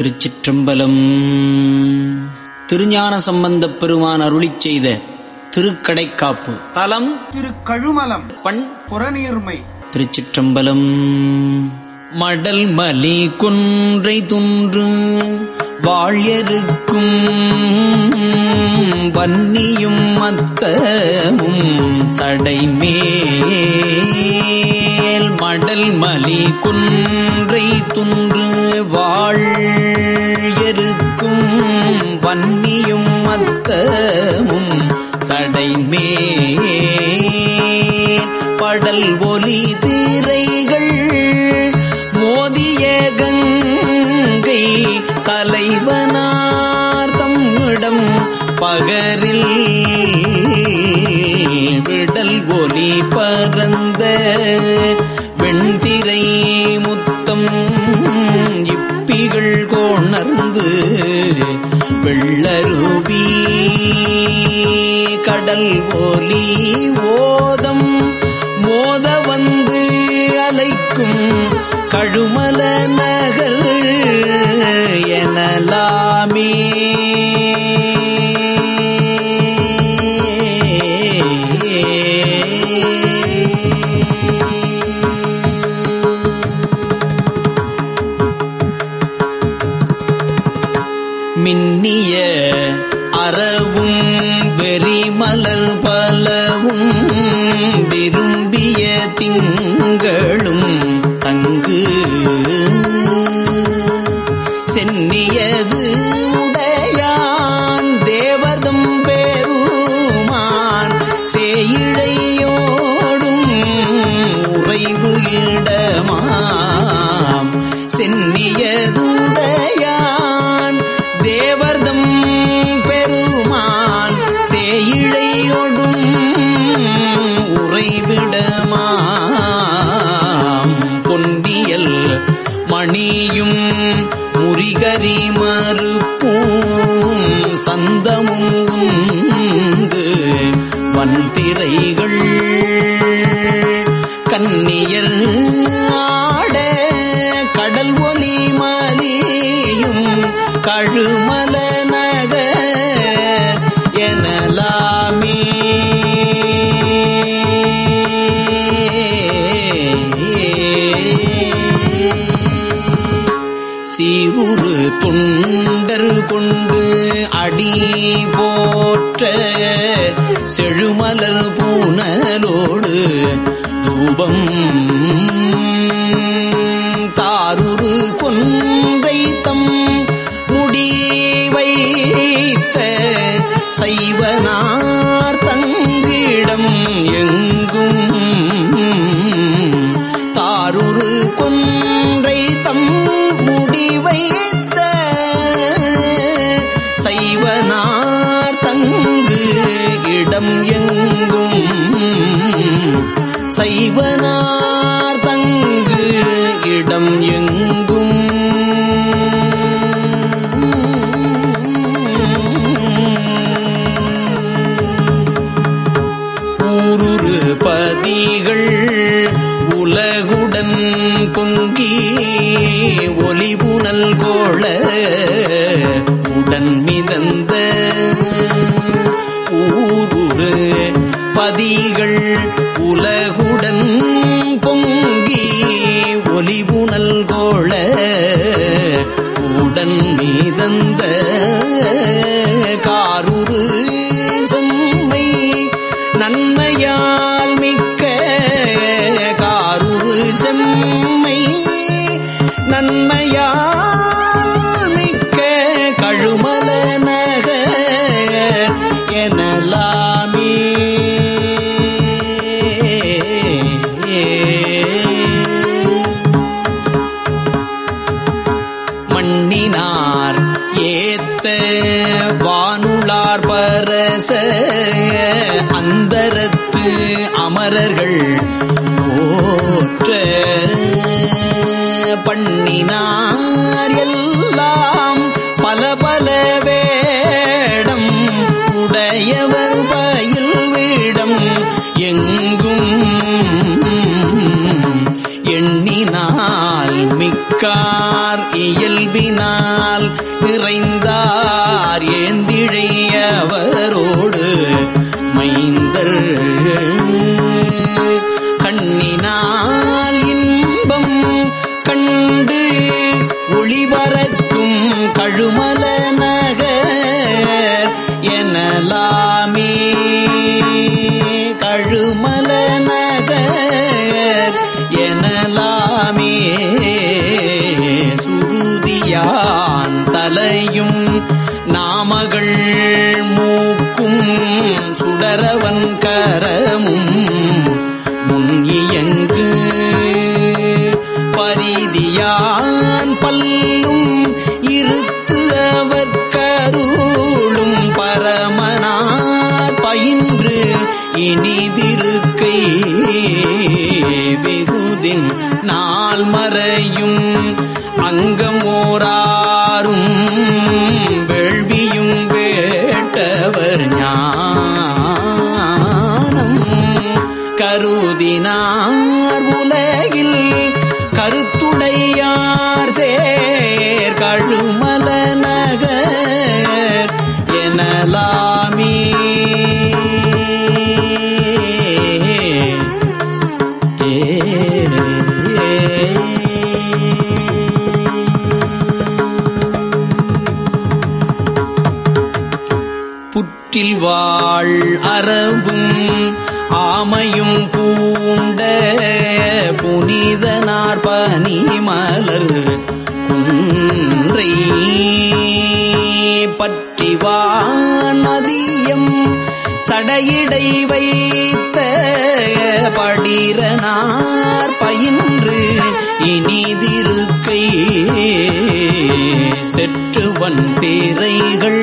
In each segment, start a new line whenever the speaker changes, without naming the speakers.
திருச்சிற்றம்பலம். திருஞான சம்பந்தப் பெருமான் அருளிச் செய்த திருக்கடைக்காப்பு. தலம்
திரு கழுமலம்
பண்
புறநீர்மை.
திருச்சிற்றம்பலம். மடல் மலி கொன்றை துன்று வாழியருக்கும் வன்னியும் மத்தமும் சடைமேல் மடல் மலி குன்றை துன்று வாழியருக்கும் வன்னியும் மத்தமும் சடைமே படல் ஒலி திரைகள் மோதிய கங்கை தலைவனார் இடம் பகரில் ஒலி ஓதம். மோத வந்து அலைக்கும் கழுமல நகர் எனலாமே. மணியும் முறிகரி மறுப்பும் சந்தமும் உந்து வன்திரைகள். கன்னியர் தொண்டர் கொண்டு அடி போற்ற செழுமலர் பூனலோடு தூபம் பொங்கி உடையவர் பயில் வீடம் எங்கும் எண்ணினால் மிக்கார் இயல்பினால் நிறைந்தார் ஏந்திழையவரோடு மைந்தர் கண்ணினால் இன்பம் கண்டு ஒளிபரக்கும் கழுமலன கலாமே கழுமல நகர் எனலாமே. சுருதியான் தலையும் நாமகள் மூக்கும் சுடரவன் கரமும் கருதினார் உலகில் கருத்துடையார் சேர் கழுமல நகர் எனலாமி. புற்றில் வாழ் அறவும் ஆமையும் பூண்ட புனிதனார் பனிமலர் குன்றை பற்றிவானதியம் சடையிடை வைத்த படிரனார் பயின்று இனிதிருக்கை செற்றுவன் தேரைகள்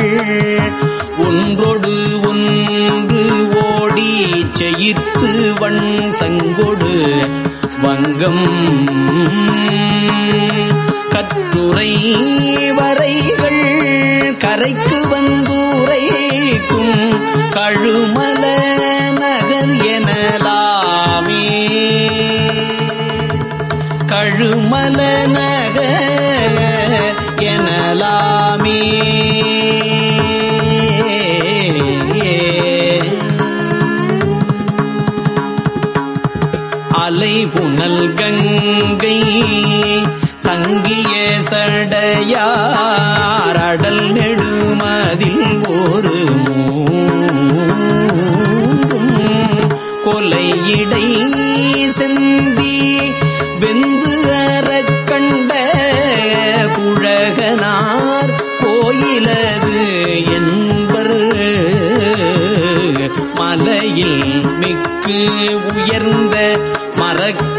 ஒன்றொடு ஒன்று ஓடி செயித்து வண் சங்கொடு வங்கம். கட்டுரை வரைகள் கரைக்கு வந்துரைக்கும் கழுமல நகர் எனலாமே. கழுமல நகர் எனலாமே. கங்கை தங்கிய சடையாரடல் நெடுமதி.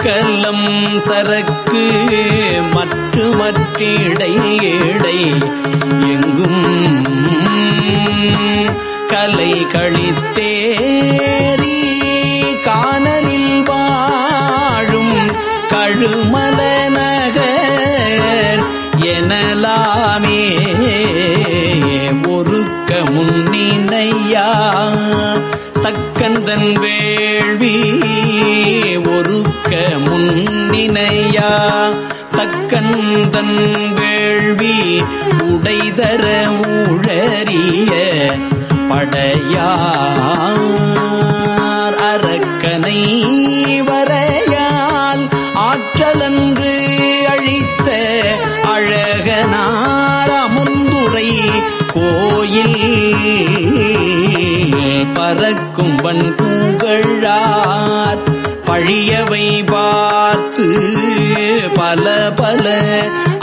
மரக்கலம் சரக்கு மற்று மற்றிடை இடை எங்கும் கலை கழித்தேரி காணலில் வாழும் கழுமல நகர் எனலாமே ஒருக்க முன்னினையா தக்கந்தன் வேள்வி தக்கந்தன் வேள்வி உடைதர ஊழறிய படையார் அரக்கனை வரையால் ஆற்றலன்று அழித்த அழகனார் அமுந்துரை கோயில் பறக்கும் வன் பூங்கழார் பழியவை பார்த்து பல பல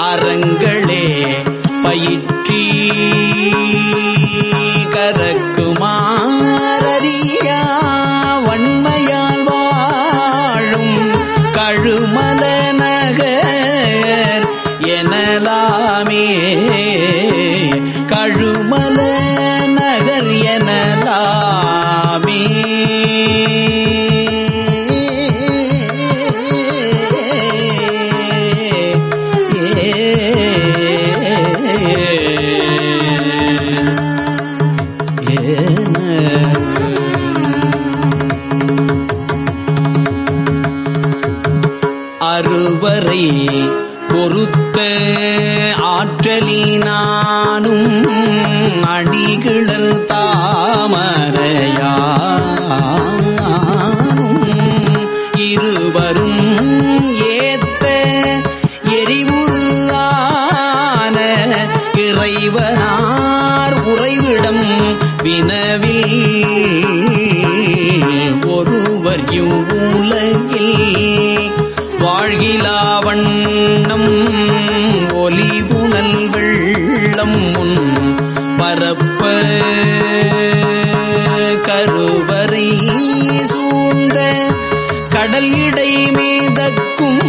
அறங்களே பயிற்றி கரக்குமாறியா பரப்ப கருவறை சூழ்ந்த கடல் இடை மீதக்கும்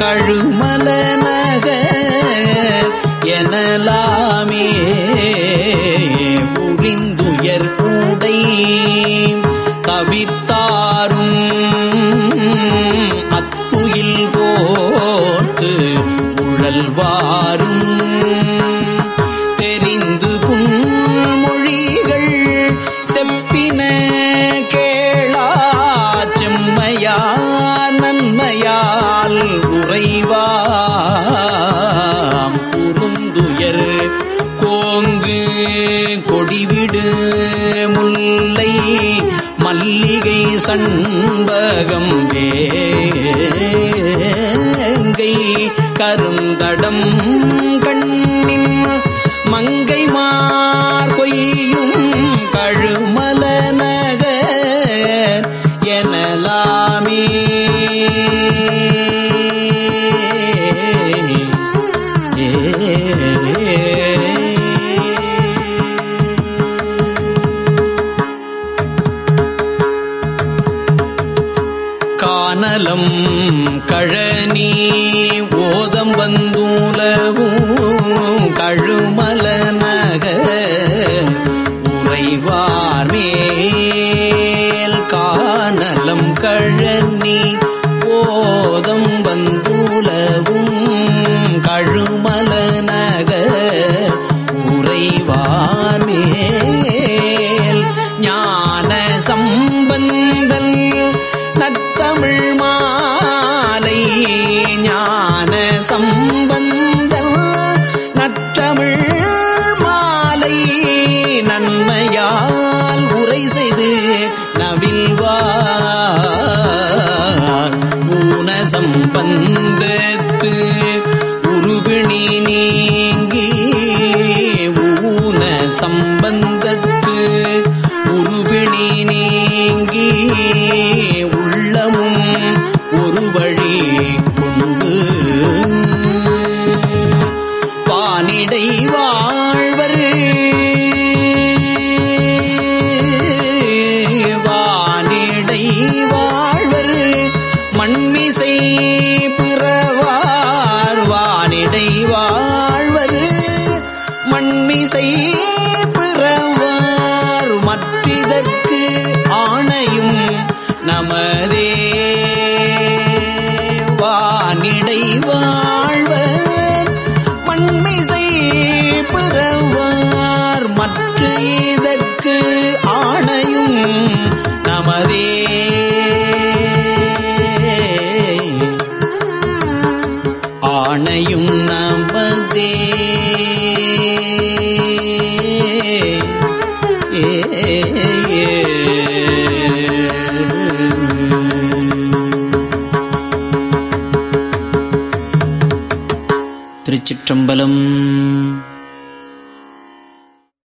கழுமல நகர் எனலாமே புரிந்துயர் கூடை தவித்தாரும் அத்துயில் போத்து உழல்வார் mm -hmm. அனலம் கழனி ஓதம் வந்துலவும் கழுமல நகர் உறைவார் மேல் காணலம் கழனி ஆணையும் நமதே திருச்சிற்றம்பலம்